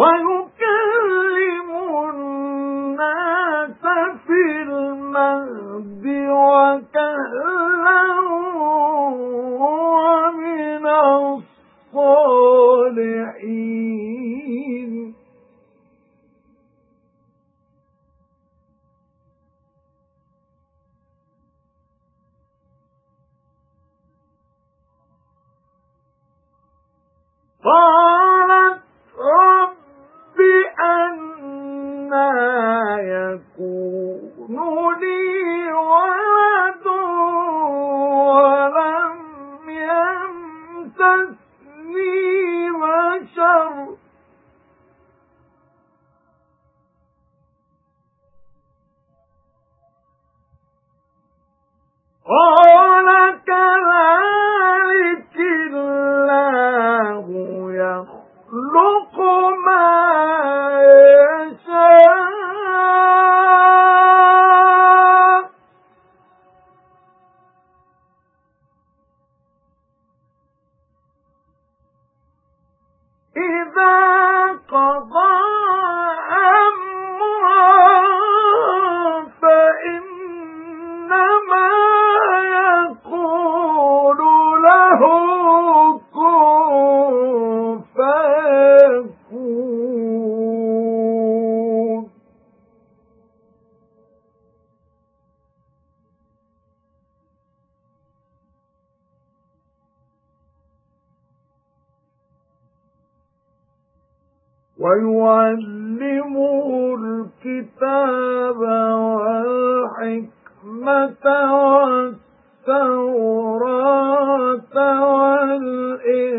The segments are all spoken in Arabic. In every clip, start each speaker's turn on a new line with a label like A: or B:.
A: وَيُكَلِّمُ النَّاسَ فِي الْمَهْدِ وَكَهْلًا وَمِنَ الصَّالِحِينَ. قَالَتْ يَكُونُ لِي وَيُعَلِّمُهُ الْكِتَابَ وَالْحِكْمَةَ وَالتَّوْرَاةَ وَالْإِنْجِيلَ.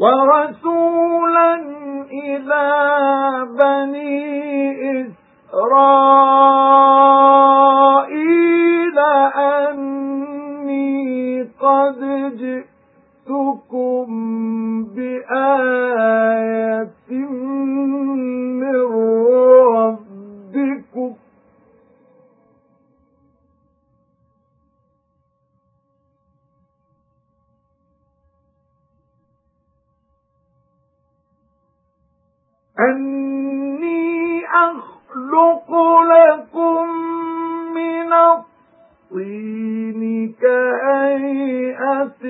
A: وَرَسُولًا إِلَى بَنِي أَنِّي أَخْلُقُ لَكُم مِّنَ الطِّينِ كَهَيْئَةِ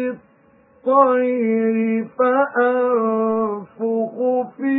A: الطَّيْرِ فَأَنفُخُ فِيهِ.